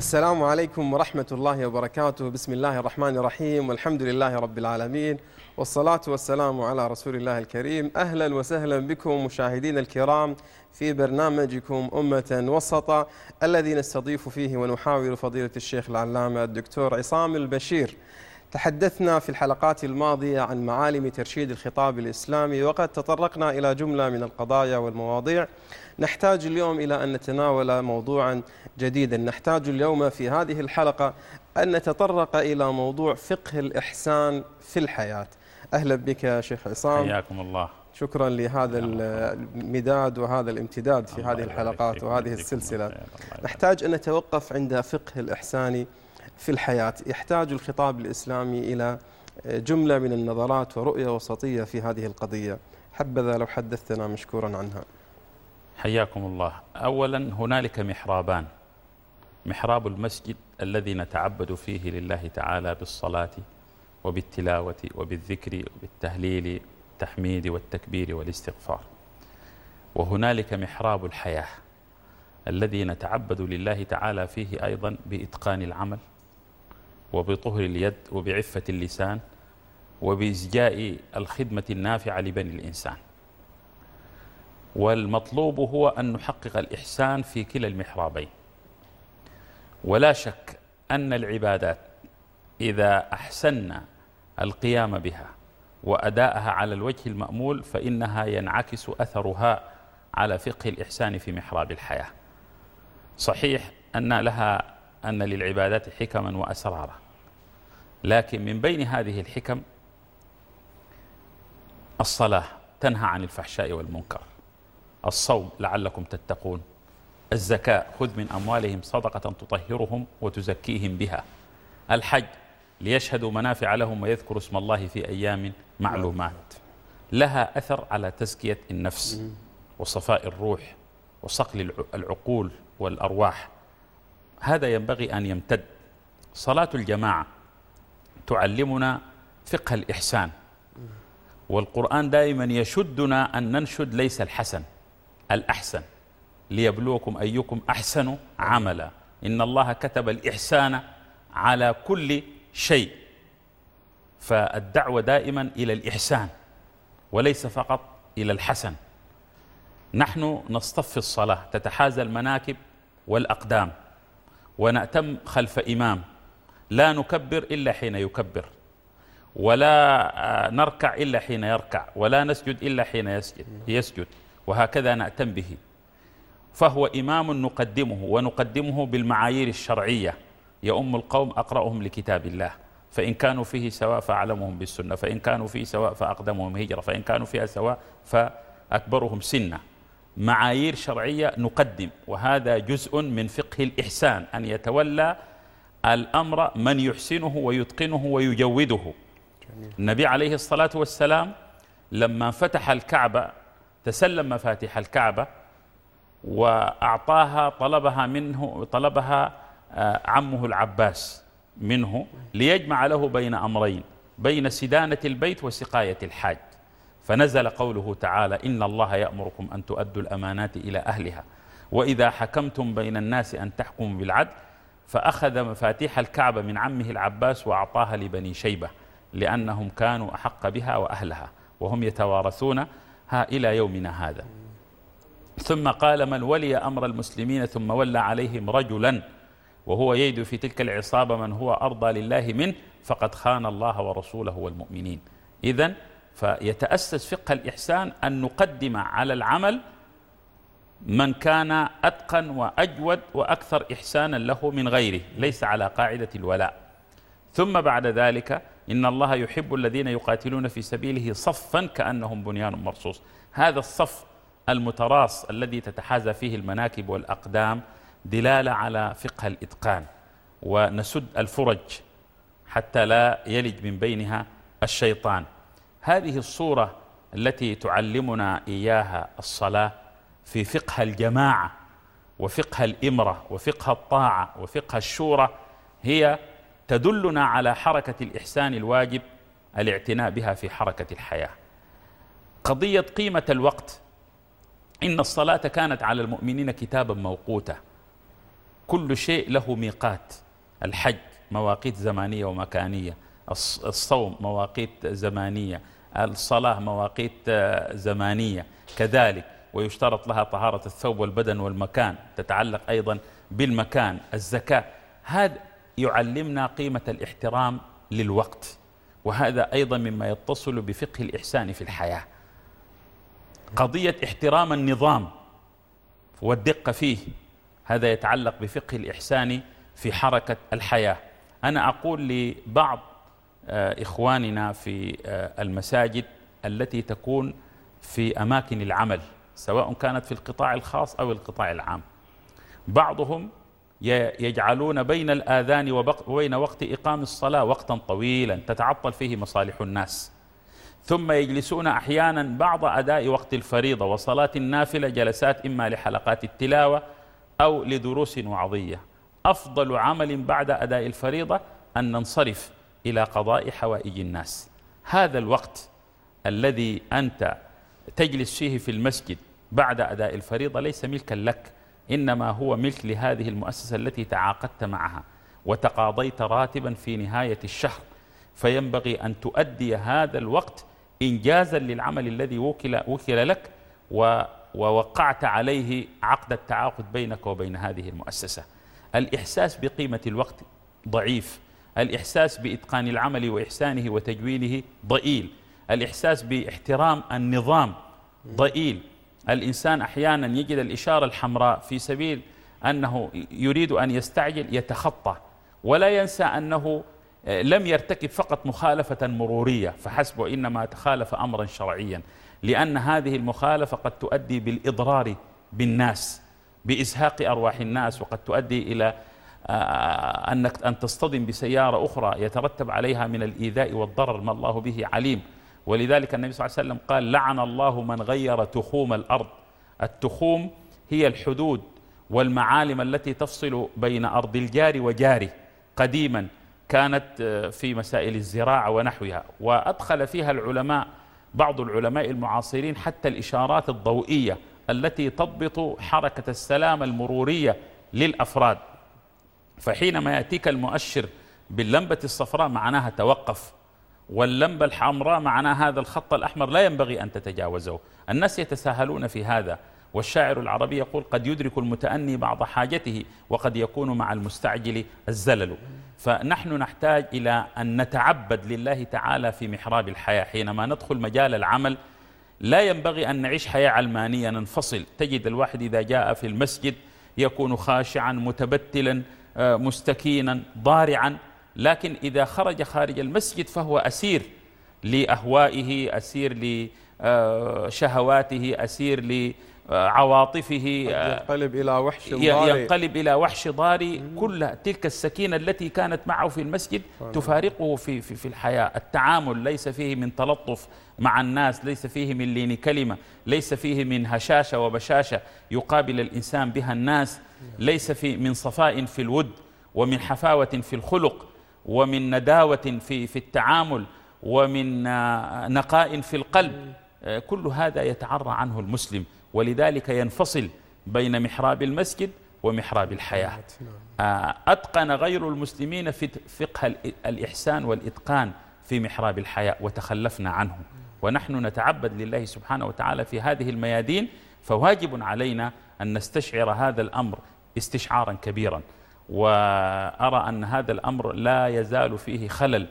السلام عليكم ورحمة الله وبركاته. بسم الله الرحمن الرحيم. والحمد لله رب العالمين. والصلاة والسلام على رسول الله الكريم. أهلا وسهلا بكم مشاهدينا الكرام في برنامجكم أمة وسطة الذي نستضيف فيه ونحاور فضيلة الشيخ العلامة الدكتور عصام البشير. تحدثنا في الحلقات الماضية عن معالم ترشيد الخطاب الإسلامي وقد تطرقنا إلى جملة من القضايا والمواضيع. نحتاج اليوم إلى أن نتناول موضوعا جديدا. نحتاج اليوم في هذه الحلقة أن نتطرق إلى موضوع فقه الإحسان في الحياة. أهلا بك يا شيخ عصام. حياكم الله. شكرا لهذا المداد وهذا الامتداد في هذه الحلقات وهذه السلسلة. نحتاج أن نتوقف عند فقه الإحسان. في الحياة. يحتاج الخطاب الإسلامي إلى جملة من النظرات ورؤية وسطية في هذه القضية. حبذا لو حدثتنا مشكورا عنها. حياكم الله. أولا هنالك محرابان. محراب المسجد الذي نتعبد فيه لله تعالى بالصلاة وبالتلاوة وبالذكر وبالتهليل التحميد والتكبير والاستغفار. وهنالك محراب الحياة الذي نتعبد لله تعالى فيه أيضا بإتقان العمل وبطهر اليد وبعفة اللسان وبإزجاء الخدمة النافعة لبني الإنسان. والمطلوب هو أن نحقق الإحسان في كلا المحرابين. ولا شك أن العبادات إذا أحسنا القيام بها وأداءها على الوجه المأمول فإنها ينعكس أثرها على فقه الإحسان في محراب الحياة. صحيح أن لها أن للعبادات حكما وأسرارا. لكن من بين هذه الحكم الصلاة تنهى عن الفحشاء والمنكر. الصوم لعلكم تتقون. الزكاة خذ من أموالهم صدقة تطهرهم وتزكيهم بها. الحج ليشهدوا منافع لهم ويذكروا اسم الله في أيام معلومات. لها أثر على تزكية النفس وصفاء الروح وصقل العقول والأرواح. هذا ينبغي أن يمتد. صلاة الجماعة تعلمنا فقه الإحسان. والقرآن دائما يشدنا أن ننشد ليس الحسن الأحسن. ليبلوكم أيكم أحسن عملا. إن الله كتب الإحسان على كل شيء. فالدعوة دائما إلى الإحسان وليس فقط إلى الحسن. نحن نصطف الصلاة تتحازى المناكب والأقدام. ونأتم خلف إمام. لا نكبر إلا حين يكبر ولا نركع إلا حين يركع ولا نسجد إلا حين يسجد, يسجد وهكذا نأتم به. فهو إمام نقدمه ونقدمه بالمعايير الشرعية. يؤم القوم أقرأهم لكتاب الله. فإن كانوا فيه سواء فأعلمهم بالسنة فإن كانوا فيه سواء فأقدمهم هجرة فإن كانوا فيها سواء فأكبرهم سنة. معايير شرعية نقدم وهذا جزء من فقه الإحسان أن يتولى الأمر من يحسنه ويتقنه ويجوده. النبي عليه الصلاة والسلام لما فتح الكعبة تسلم مفاتيح الكعبة وأعطاها طلبها منه طلبها آه، عمه العباس منه ليجمع له بين أمرين بين سدانة البيت وسقاية الحاج. فنزل قوله تعالى إن الله يأمركم أن تؤدوا الأمانات إلى أهلها وإذا حكمتم بين الناس أن تحكموا بالعدل فأخذ مفاتيح الكعبة من عمه العباس وأعطاها لبني شيبة لأنهم كانوا أحق بها وأهلها وهم يتوارثونها إلى يومنا هذا. ثم قال من ولي أمر المسلمين ثم ولى عليهم رجلا وهو يجد في تلك العصابة من هو أرضى لله منه فقد خان الله ورسوله والمؤمنين. إذا فيتأسس فقه الإحسان أن نقدم على العمل من كان أتقن وأجود وأكثر إحسانا له من غيره ليس على قاعدة الولاء. ثم بعد ذلك إن الله يحب الذين يقاتلون في سبيله صفا كأنهم بنيان مرصوص. هذا الصف المتراص الذي تتحازى فيه المناكب والأقدام دلالة على فقه الإتقان ونسد الفرج حتى لا يلج من بينها الشيطان. هذه الصورة التي تعلمنا إياها الصلاة في فقه الجماعة وفقه الإمرة وفقه الطاعة وفقه الشورى هي تدلنا على حركة الإحسان الواجب الاعتناء بها في حركة الحياة. قضية قيمة الوقت إن الصلاة كانت على المؤمنين كتابا موقوتا. كل شيء له ميقات الحج مواقيت زمانية ومكانية الصوم مواقيت زمانية الصلاة مواقيت آه، زمانية. كذلك ويشترط لها طهارة الثوب والبدن والمكان. تتعلق أيضا بالمكان الزكاة. هذا يعلمنا قيمة الاحترام للوقت. وهذا أيضا مما يتصل بفقه الإحسان في الحياة. قضية احترام النظام والدقة فيه هذا يتعلق بفقه الإحسان في حركة الحياة. أنا أقول لبعض إخواننا في آه، المساجد التي تكون في أماكن العمل سواء كانت في القطاع الخاص أو القطاع العام. بعضهم يجعلون بين الآذان وبين وقت إقام الصلاة وقتا طويلا تتعطل فيه مصالح الناس. ثم يجلسون أحيانا بعض أداء وقت الفريضة وصلاة النافلة جلسات إما لحلقات التلاوة أو لدروس وعظية. أفضل عمل بعد أداء الفريضة أن ننصرف إلى قضاء حوائج الناس. هذا الوقت الذي أنت تجلس فيه في المسجد بعد أداء الفريضة ليس ملكا لك إنما هو ملك لهذه المؤسسة التي تعاقدت معها وتقاضيت راتبا في نهاية الشهر. فينبغي أن تؤدي هذا الوقت إنجازا للعمل الذي وكل, وكل لك ووقعت عليه عقد التعاقد بينك وبين هذه المؤسسة. الإحساس بقيمة الوقت ضعيف. الإحساس بإتقان العمل وإحسانه وتجوينه ضئيل. الإحساس باحترام النظام ضئيل. الإنسان أحيانا يجد الإشارة الحمراء في سبيل أنه يريد أن يستعجل يتخطى ولا ينسى أنه آه، لم يرتكب فقط مخالفة مرورية فحسب وإنما تخالف أمرا شرعيا لأن هذه المخالفة قد تؤدي بالإضرار بالناس بإزهاق أرواح الناس وقد تؤدي إلى أنك أن تصطدم بسيارة أخرى يترتب عليها من الإيذاء والضرر ما الله به عليم. ولذلك النبي صلى الله عليه وسلم قال لعن الله من غير تخوم الأرض. التخوم هي الحدود والمعالم التي تفصل بين أرض الجار وجاره قديما كانت آه، في مسائل الزراعة ونحوها. وأدخل فيها العلماء بعض العلماء المعاصرين حتى الإشارات الضوئية التي تضبط حركة السلام المرورية للأفراد. فحينما يأتيك المؤشر باللمبة الصفراء معناها توقف واللمبة الحمراء معناها هذا الخط الأحمر لا ينبغي أن تتجاوزه. الناس يتساهلون في هذا والشاعر العربي يقول قد يدرك المتأني بعض حاجته وقد يكون مع المستعجل الزلل. فنحن نحتاج إلى أن نتعبد لله تعالى في محراب الحياة. حينما ندخل مجال العمل لا ينبغي أن نعيش حياة علمانية ننفصل. تجد الواحد إذا جاء في المسجد يكون خاشعا متبتلا مستكينا ضارعا. لكن إذا خرج خارج المسجد فهو أسير لأهوائه أسير لشهواته أسير لعواطفه ينقلب إلى وحش ضاري. ينقلب إلى وحش ضاري. كل تلك السكينة التي كانت معه في المسجد تفارقه في, في, في الحياة. التعامل ليس فيه من تلطف مع الناس ليس فيه من لين كلمة ليس فيه من هشاشة وبشاشة يقابل الإنسان بها الناس. ليس في من صفاء في الود ومن حفاوة في الخلق ومن نداوة في في التعامل ومن آه، نقاء في القلب. آه، كل هذا يتعرى عنه المسلم. ولذلك ينفصل بين محراب المسجد ومحراب الحياة. آه، أتقن غير المسلمين في فقه الإحسان والإتقان في محراب الحياة وتخلفنا عنه. ونحن نتعبد لله سبحانه وتعالى في هذه الميادين فواجب علينا أن نستشعر هذا الأمر استشعارا كبيرا. وأرى أن هذا الأمر لا يزال فيه خلل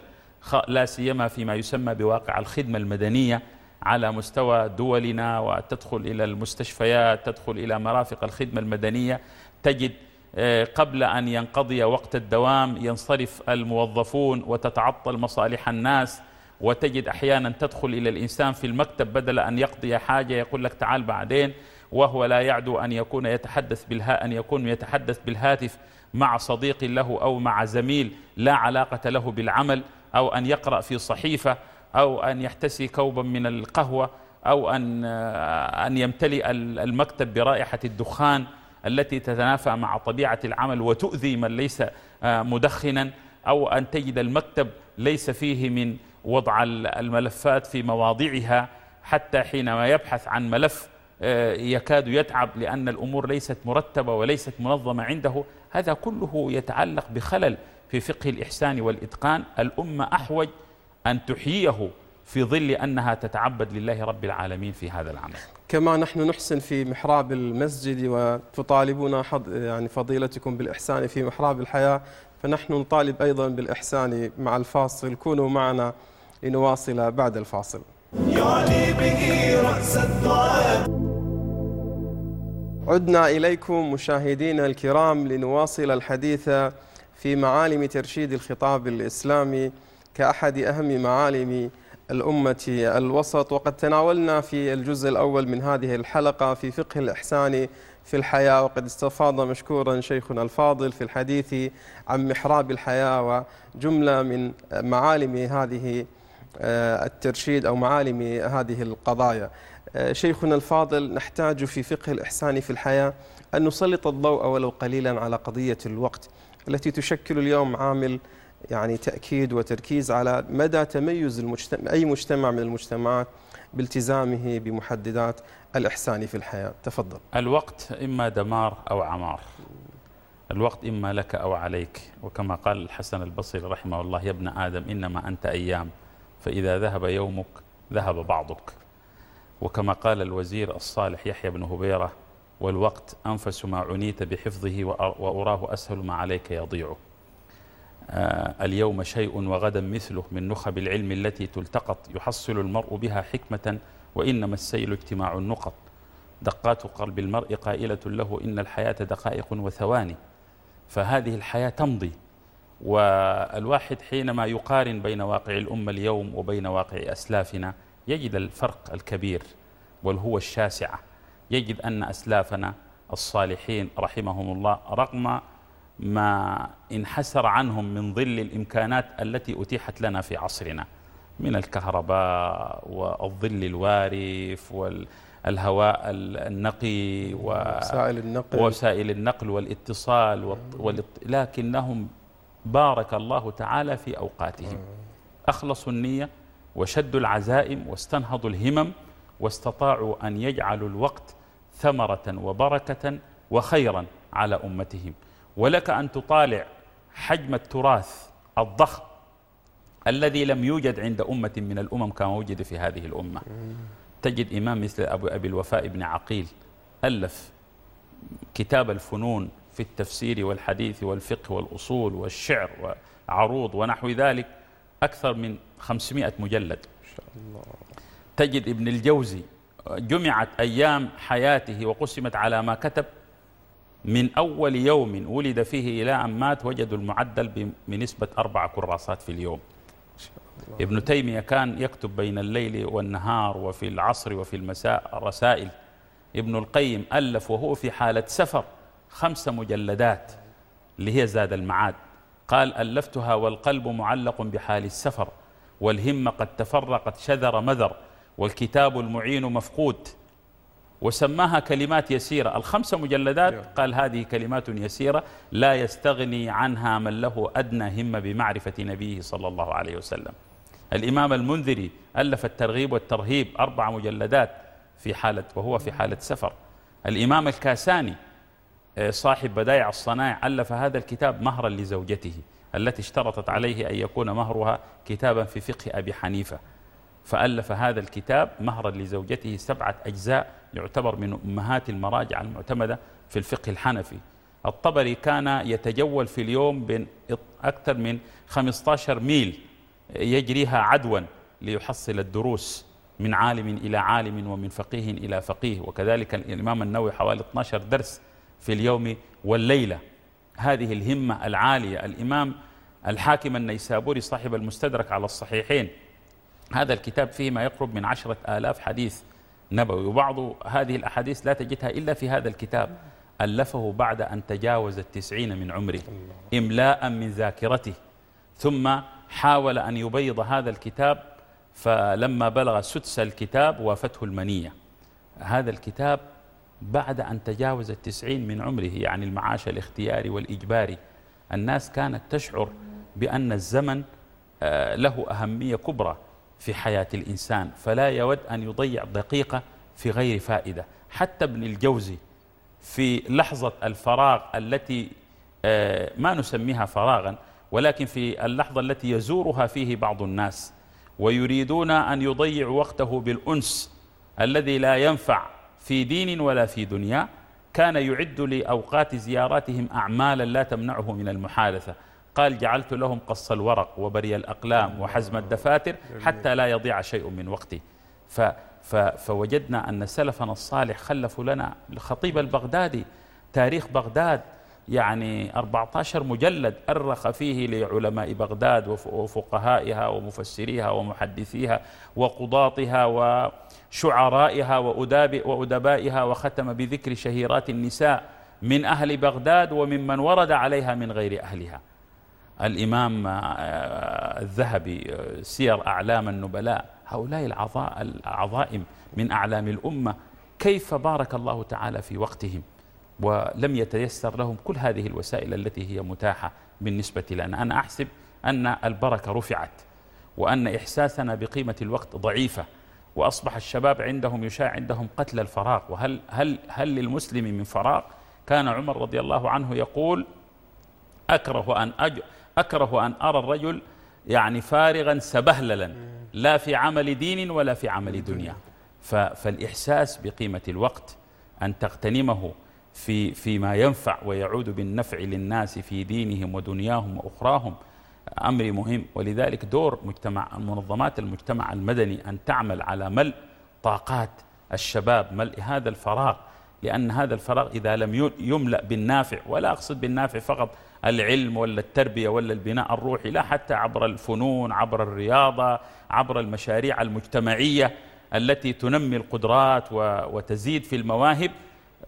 لا سيما فيما يسمى بواقع الخدمة المدنية على مستوى دولنا وتدخل إلى المستشفيات تدخل إلى مرافق الخدمة المدنية تجد آه، قبل أن ينقضي وقت الدوام ينصرف الموظفون وتتعطل مصالح الناس وتجد أحيانا تدخل إلى الإنسان في المكتب بدل أن يقضي حاجة يقول لك تعال بعدين وهو لا يعدو أن يكون يتحدث بالها أن يكون يتحدث بالهاتف مع صديق له أو مع زميل لا علاقة له بالعمل أو أن يقرأ في صحيفة أو أن يحتسي كوبا من القهوة أو أن أن يمتلئ المكتب برائحة الدخان التي تتنافى مع طبيعة العمل وتؤذي من ليس مدخنا أو أن تجد المكتب ليس فيه من وضع الملفات في مواضعها حتى حينما يبحث عن ملف يكاد يتعب لأن الأمور ليست مرتبة وليست منظمة عنده. هذا كله يتعلق بخلل في فقه الإحسان والإتقان. الأمة أحوج أن تحييه في ظل أنها تتعبد لله رب العالمين في هذا العمل. كما نحن نحسن في محراب المسجد وتطالبون يعني فضيلتكم بالإحسان في محراب الحياة فنحن نطالب أيضا بالإحسان مع الفاصل. كونوا معنا لنواصل بعد الفاصل. يعني به رأس الدعاء عدنا إليكم مشاهدينا الكرام لنواصل الحديث في معالم ترشيد الخطاب الإسلامي. كأحد أهم معالم الأمة الوسط. وقد تناولنا في الجزء الأول من هذه الحلقة في فقه الإحسان في الحياة. وقد استفاض مشكورا شيخنا الفاضل في الحديث عن محراب الحياة وجملة من معالم هذه آه، الترشيد أو معالم هذه القضايا. آه، شيخنا الفاضل نحتاج في فقه الإحسان في الحياة أن نسلط الضوء ولو قليلا على قضية الوقت التي تشكل اليوم عامل يعني تأكيد وتركيز على مدى تميز المجتمع أي مجتمع من المجتمعات بالتزامه بمحددات الإحسان في الحياة. تفضل. الوقت إما دمار أو عمار. الوقت إما لك أو عليك. وكما قال الحسن البصري رحمه الله يا ابن آدم إنما أنت أيام فإذا ذهب يومك ذهب بعضك. وكما قال الوزير الصالح يحيى بن هبيرة والوقت أنفس ما عنيت بحفظه وأراه أسهل ما عليك يضيع آه اليوم شيء وغدا مثله من نخب العلم التي تلتقط يحصل المرء بها حكمة وإنما السيل اجتماع النقط. دقات قلب المرء قائلة له إن الحياة دقائق وثواني فهذه الحياة تمضي. والواحد حينما يقارن بين واقع الأمة اليوم وبين واقع أسلافنا يجد الفرق الكبير والهوة الشاسعة يجد أن أسلافنا الصالحين رحمهم الله رغم ما انحسر عنهم من ظل الإمكانات التي أتيحت لنا في عصرنا من الكهرباء والظل الوارف والهواء النقي وسائل النقل. وسائل النقل والاتصال لكنهم بارك الله تعالى في أوقاتهم. أخلصوا النية وشدوا العزائم واستنهضوا الهمم واستطاعوا أن يجعلوا الوقت ثمرة وبركة وخيرا على أمتهم. ولك أن تطالع حجم التراث الضخم الذي لم يوجد عند أمة من الأمم كما وجد في هذه الأمة تجد إمام مثل أبو أبي الوفاء بن عقيل ألف كتاب الفنون في التفسير والحديث والفقه والأصول والشعر وعروض ونحو ذلك أكثر من 500 مجلد شاء الله. تجد ابن الجوزي جمعت أيام حياته وقسمت على ما كتب من أول يوم ولد فيه إلى أن مات وجدوا المعدل بنسبة أربع كراسات في اليوم. ابن تيمية كان يكتب بين الليل والنهار وفي العصر وفي المساء رسائل. ابن القيم ألف وهو في حالة سفر خمس مجلدات اللي هي زاد المعاد. قال ألفتها والقلب معلق بحال السفر والهمة قد تفرقت شذر مذر والكتاب المعين مفقود. وسماها كلمات يسيرة. الخمسة مجلدات. قال هذه كلمات يسيرة لا يستغني عنها من له أدنى همة بمعرفة نبيه صلى الله عليه وسلم. الإمام المنذري ألف الترغيب والترهيب أربع مجلدات في حالة وهو في حالة سفر. الإمام الكاساني آه، صاحب بدايع الصنائع ألف هذا الكتاب مهرا لزوجته التي اشترطت عليه أن يكون مهرها كتابا في فقه أبي حنيفة. فألف هذا الكتاب مهرا لزوجته سبعة أجزاء يعتبر من أمهات المراجع المعتمدة في الفقه الحنفي. الطبري كان يتجول في اليوم بين أكثر من 15 ميل يجريها عدوا ليحصل الدروس من عالم إلى عالم ومن فقيه إلى فقيه. وكذلك الإمام النووي حوالي 12 درس في اليوم والليلة. هذه الهمة العالية. الإمام الحاكم النيسابوري صاحب المستدرك على الصحيحين هذا الكتاب فيه ما يقرب من عشرة آلاف حديث نبوي وبعض هذه الأحاديث لا تجدها إلا في هذا الكتاب. ألفه بعد أن تجاوز التسعين من عمره إملاء من ذاكرته. ثم حاول أن يبيض هذا الكتاب فلما بلغ سدس الكتاب وافته المنية. هذا الكتاب بعد أن تجاوز التسعين من عمره يعني المعاش الاختياري والإجباري. الناس كانت تشعر بأن الزمن آه، له أهمية كبرى. في حياة الإنسان فلا يود أن يضيع دقيقة في غير فائدة. حتى ابن الجوزي في لحظة الفراغ التي آه، ما نسميها فراغا ولكن في اللحظة التي يزورها فيه بعض الناس ويريدون أن يضيعوا وقته بالأنس الذي لا ينفع في دين ولا في دنيا كان يعد لأوقات زياراتهم أعمالا لا تمنعه من المحادثة. قال جعلت لهم قص الورق وبري الأقلام وحزم الدفاتر حتى لا يضيع شيء من وقتي. ف فوجدنا أن سلفنا الصالح خلفوا لنا الخطيب البغدادي تاريخ بغداد يعني 14 مجلد أرخ فيه لعلماء بغداد وفقهائها ومفسريها ومحدثيها وقضاطها وشعرائها وأدبائها وختم بذكر شهيرات النساء من أهل بغداد وممن ورد عليها من غير أهلها. الإمام آه، الذهبي آه، سير أعلام النبلاء. هؤلاء العظائم من أعلام الأمة. كيف بارك الله تعالى في وقتهم؟ ولم يتيسر لهم كل هذه الوسائل التي هي متاحة بالنسبة لنا. أنا أحسب أن البركة رفعت وأن إحساسنا بقيمة الوقت ضعيفة وأصبح الشباب عندهم يشاع عندهم قتل الفراغ. وهل هل هل للمسلم من فراغ؟ كان عمر رضي الله عنه يقول أكره أن أج أكره أن أرى الرجل يعني فارغا سبهللا لا في عمل دين ولا في عمل دنيا. فالإحساس بقيمة الوقت أن تغتنمه في فيما ينفع ويعود بالنفع للناس في دينهم ودنياهم وأخراهم أمر مهم. ولذلك دور مجتمع منظمات المجتمع المدني أن تعمل على ملء طاقات الشباب ملء هذا الفراغ. لأن هذا الفراغ إذا لم يملأ بالنافع ولا أقصد بالنافع فقط العلم ولا التربية ولا البناء الروحي لا حتى عبر الفنون عبر الرياضة عبر المشاريع المجتمعية التي تنمي القدرات وتزيد في المواهب.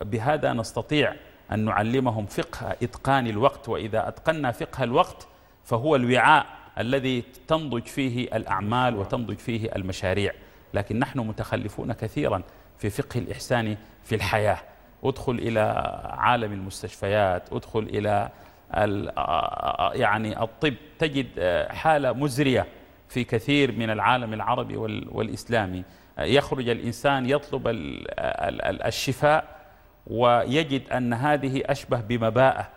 بهذا نستطيع أن نعلمهم فقه إتقان الوقت وإذا أتقنا فقه الوقت فهو الوعاء الذي تنضج فيه الأعمال وتنضج فيه المشاريع. لكن نحن متخلفون كثيرا في فقه الإحسان في الحياة. ادخل إلى عالم المستشفيات ادخل إلى يعني الطب. تجد حالة مزرية في كثير من العالم العربي والإسلامي. يخرج الإنسان يطلب الشفاء ويجد أن هذه أشبه بمباءة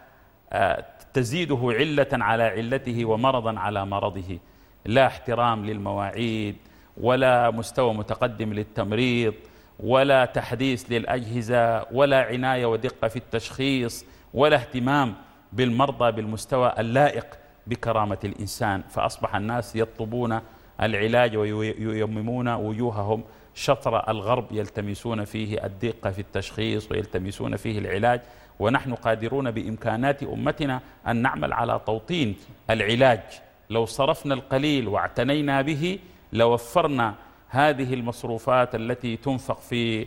تزيده علة على علته ومرضا على مرضه. لا احترام للمواعيد ولا مستوى متقدم للتمريض ولا تحديث للأجهزة ولا عناية ودقة في التشخيص ولا اهتمام بالمرضى بالمستوى اللائق بكرامة الإنسان. فأصبح الناس يطلبون العلاج وييممون وجوههم شطر الغرب يلتمسون فيه الدقة في التشخيص ويلتمسون فيه العلاج. ونحن قادرون بإمكانات أمتنا أن نعمل على توطين العلاج. لو صرفنا القليل واعتنينا به لوفرنا هذه المصروفات التي تنفق في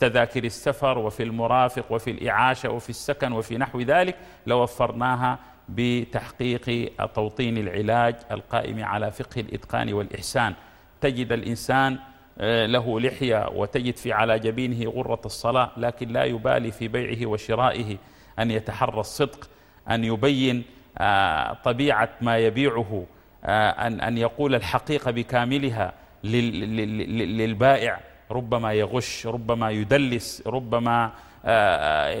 تذاكر السفر وفي المرافق وفي الإعاشة وفي السكن وفي نحو ذلك لوفرناها بتحقيق توطين العلاج القائم على فقه الإتقان والإحسان. تجد الإنسان آه، له لحية وتجد في على جبينه غرة الصلاة لكن لا يبالي في بيعه وشرائه أن يتحرى الصدق أن يبين آه، طبيعة ما يبيعه أن أن يقول الحقيقة بكاملها للبائع. ربما يغش ربما يدلس ربما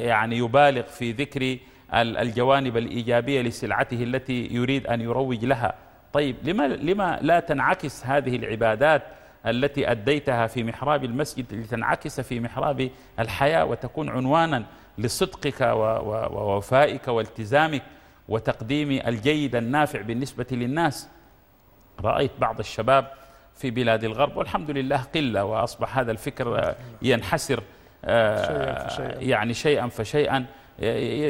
يعني يبالغ في ذكر الجوانب الإيجابية لسلعته التي يريد أن يروج لها. طيب لما, لما لا تنعكس هذه العبادات التي أديتها في محراب المسجد لتنعكس في محراب الحياة وتكون عنوانا لصدقك ووفائك والتزامك وتقديم الجيد النافع بالنسبة للناس. رأيت بعض الشباب في بلاد الغرب والحمد لله قلة وأصبح هذا الفكر ينحسر آه، يعني شيئا فشيئا.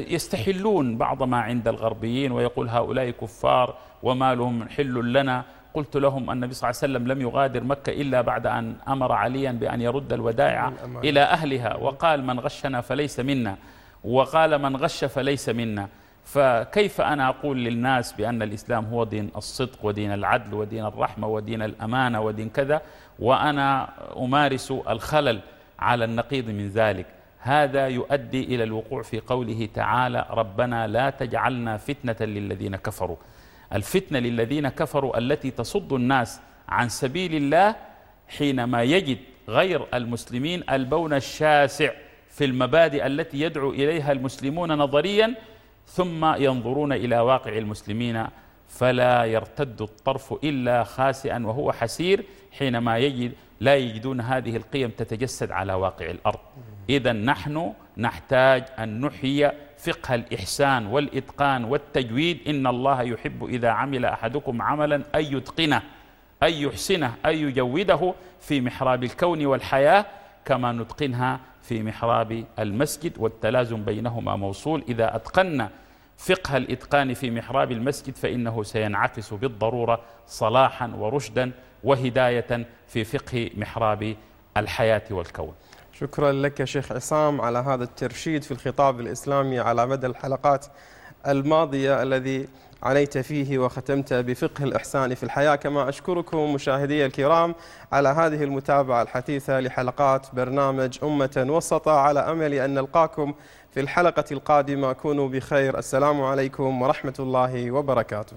يستحلون بعض ما عند الغربيين ويقول هؤلاء كفار وما لهم حل لنا. قلت لهم أن النبي صلى الله عليه وسلم لم يغادر مكة إلا بعد أن أمر عليا بأن يرد الودائع إلى أهلها. وقال من غشنا فليس منا وقال من غش فليس منا. فكيف أنا أقول للناس بأن الإسلام هو دين الصدق ودين العدل ودين الرحمة ودين الأمانة ودين كذا وأنا أمارس الخلل على النقيض من ذلك؟ هذا يؤدي إلى الوقوع في قوله تعالى ربنا لا تجعلنا فتنة للذين كفروا. الفتنة للذين كفروا التي تصد الناس عن سبيل الله حينما يجد غير المسلمين البون الشاسع في المبادئ التي يدعو إليها المسلمون نظريا ثم ينظرون إلى واقع المسلمين فلا يرتد الطرف إلا خاسئا وهو حسير حينما يجد لا يجدون هذه القيم تتجسد على واقع الأرض. إذا نحن نحتاج أن نحيي فقه الإحسان والإتقان والتجويد. إن الله يحب إذا عمل أحدكم عملا أن يتقنه أن يحسنه أن يجوده في محراب الكون والحياة كما نتقنها في محراب المسجد والتلازم بينهما موصول. إذا أتقنا فقه الإتقان في محراب المسجد فإنه سينعكس بالضرورة صلاحا ورشدا وهداية في فقه محراب الحياة والكون. شكرا لك شيخ عصام على هذا الترشيد في الخطاب الإسلامي على مدى الحلقات. الماضية الذي عنيت فيه وختمت بفقه الإحسان في الحياة. كما أشكركم مشاهدي الكرام على هذه المتابعة الحثيثة لحلقات برنامج أمة وسطة على أمل أن نلقاكم في الحلقة القادمة كونوا بخير. السلام عليكم ورحمة الله وبركاته.